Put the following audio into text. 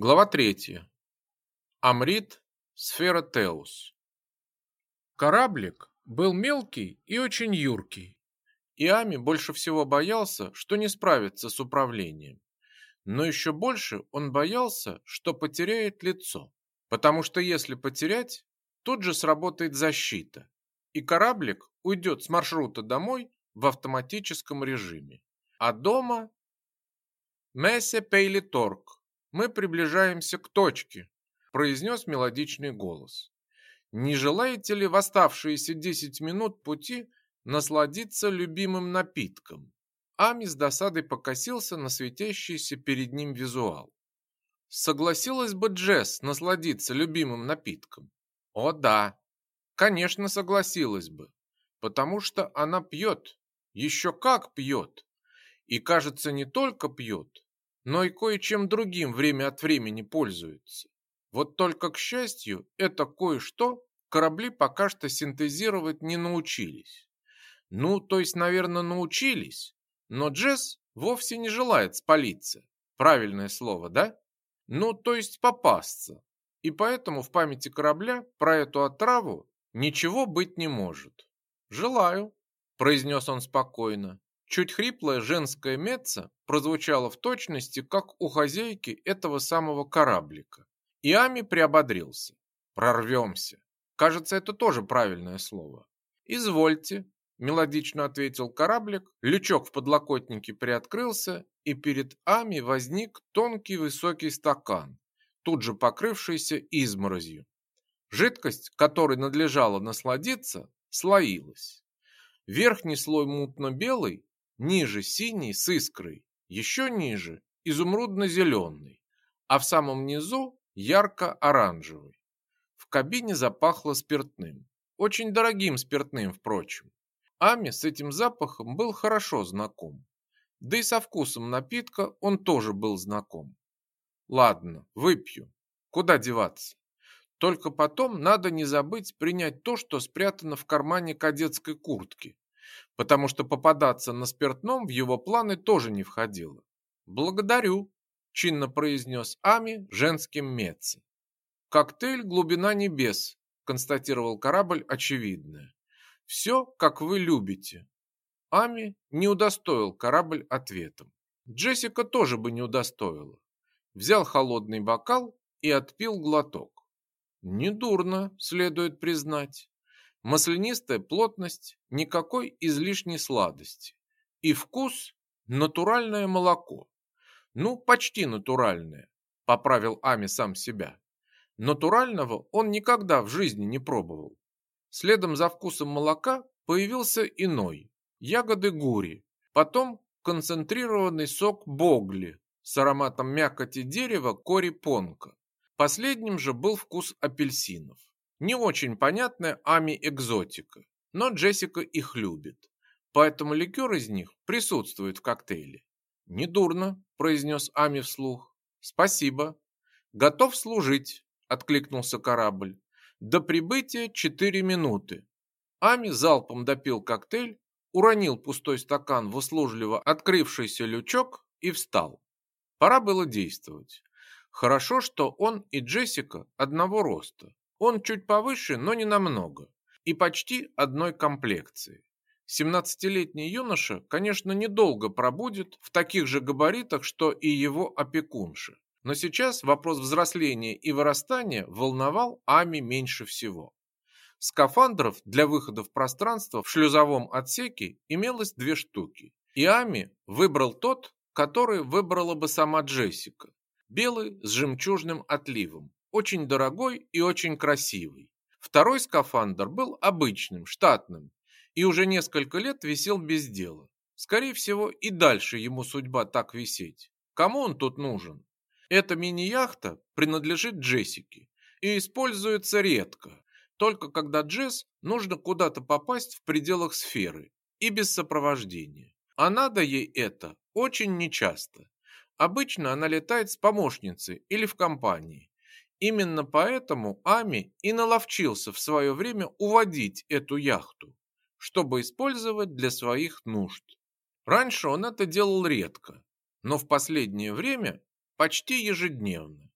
Глава 3. Амрит, сфера Теус. Кораблик был мелкий и очень юркий. И Ами больше всего боялся, что не справится с управлением. Но еще больше он боялся, что потеряет лицо. Потому что если потерять, тут же сработает защита. И кораблик уйдет с маршрута домой в автоматическом режиме. А дома... Мессе Пейли Торг мы приближаемся к точке, произнес мелодичный голос. Не желаете ли в оставшиеся десять минут пути насладиться любимым напитком? Ами с досадой покосился на светящийся перед ним визуал. Согласилась бы Джесс насладиться любимым напитком? О да, конечно согласилась бы, потому что она пьет, еще как пьет. И кажется, не только пьет, но и кое-чем другим время от времени пользуются. Вот только, к счастью, это кое-что корабли пока что синтезировать не научились. Ну, то есть, наверное, научились, но Джесс вовсе не желает спалиться. Правильное слово, да? Ну, то есть попасться. И поэтому в памяти корабля про эту отраву ничего быть не может. «Желаю», – произнес он спокойно. Чуть хриплая женская меца прозвучала в точности, как у хозяйки этого самого кораблика. И Ами приободрился. Прорвемся. Кажется, это тоже правильное слово. Извольте, мелодично ответил кораблик, лючок в подлокотнике приоткрылся, и перед Ами возник тонкий высокий стакан, тут же покрывшийся изморозью. Жидкость, которой надлежало насладиться, слоилась. Верхний слой мутно-белый ниже синий с искрой, еще ниже изумрудно-зеленый, а в самом низу ярко-оранжевый. В кабине запахло спиртным, очень дорогим спиртным, впрочем. Ами с этим запахом был хорошо знаком. Да и со вкусом напитка он тоже был знаком. Ладно, выпью. Куда деваться? Только потом надо не забыть принять то, что спрятано в кармане кадетской куртки потому что попадаться на спиртном в его планы тоже не входило. «Благодарю», – чинно произнес Ами женским меце. «Коктейль «Глубина небес», – констатировал корабль очевидное. «Все, как вы любите». Ами не удостоил корабль ответом. Джессика тоже бы не удостоила. Взял холодный бокал и отпил глоток. Недурно, следует признать. Маслянистая плотность, никакой излишней сладости. И вкус – натуральное молоко. Ну, почти натуральное, поправил Ами сам себя. Натурального он никогда в жизни не пробовал. Следом за вкусом молока появился иной – ягоды гури, потом концентрированный сок богли с ароматом мякоти дерева кори понка. Последним же был вкус апельсинов. Не очень понятная Ами экзотика, но Джессика их любит, поэтому ликер из них присутствует в коктейле. «Недурно», – произнес Ами вслух. «Спасибо». «Готов служить», – откликнулся корабль. «До прибытия четыре минуты». Ами залпом допил коктейль, уронил пустой стакан в услужливо открывшийся лючок и встал. Пора было действовать. Хорошо, что он и Джессика одного роста. Он чуть повыше, но не намного, и почти одной комплекции. 17-летний юноша, конечно, недолго пробудет в таких же габаритах, что и его опекунша. Но сейчас вопрос взросления и вырастания волновал Ами меньше всего. Скафандров для выхода в пространство в шлюзовом отсеке имелось две штуки. И Ами выбрал тот, который выбрала бы сама Джессика. Белый с жемчужным отливом, очень дорогой и очень красивый. Второй скафандр был обычным, штатным, и уже несколько лет висел без дела. Скорее всего, и дальше ему судьба так висеть. Кому он тут нужен? Эта мини-яхта принадлежит Джессике и используется редко, только когда Джесс нужно куда-то попасть в пределах сферы и без сопровождения. А надо ей это очень нечасто. Обычно она летает с помощницей или в компании, Именно поэтому Ами и наловчился в свое время уводить эту яхту, чтобы использовать для своих нужд. Раньше он это делал редко, но в последнее время почти ежедневно.